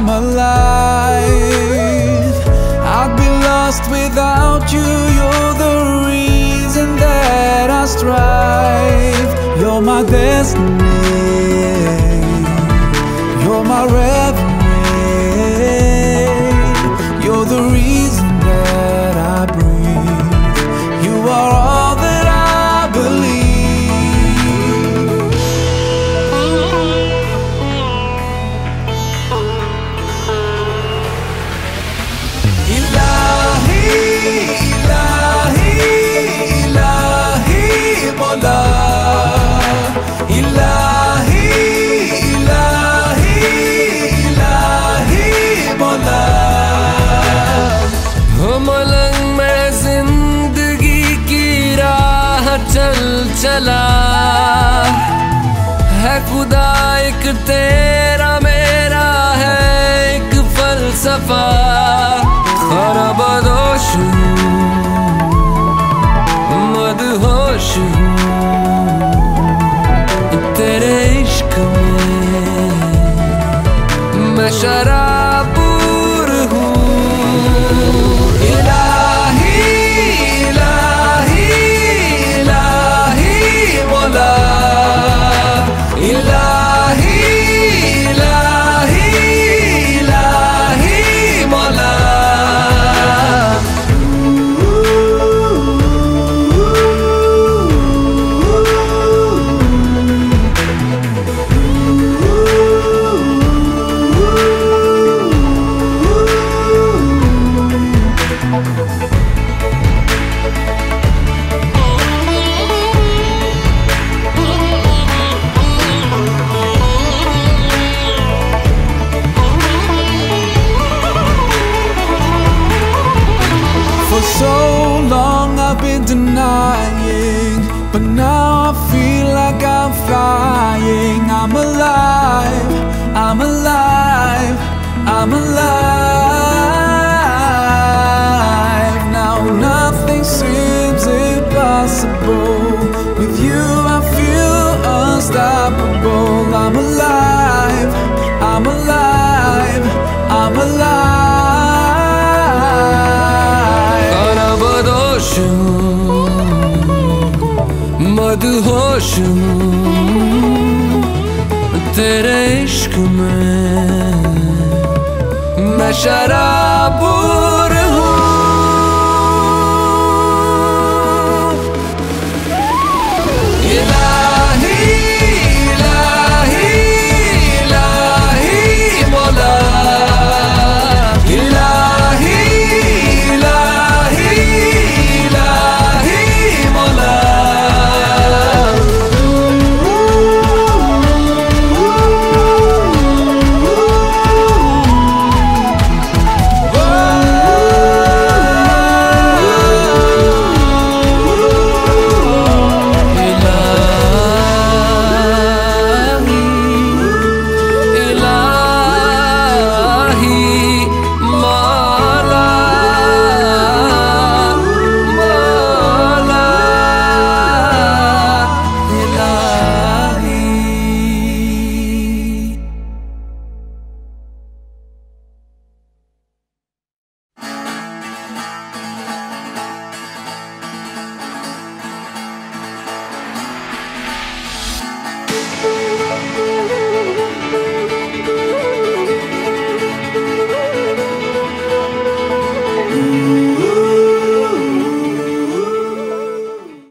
I'm alive. I'd be lost without you. You're the reason that I strive. You're my destiny. You're my चल। है खुदा, एक तेरा मेरा है, एक फलसफा। खरबदोश हूँ, मदहोश हूँ, तेरे इश्क में मैं शराबूर For so long I've been denying, but now I feel like I'm flying. I'm alive, I'm alive, I'm alive. Now nothing seems impossible. With you I feel unstoppable. I'm alive, खुद होश तेरे इश्क में मैं शराबू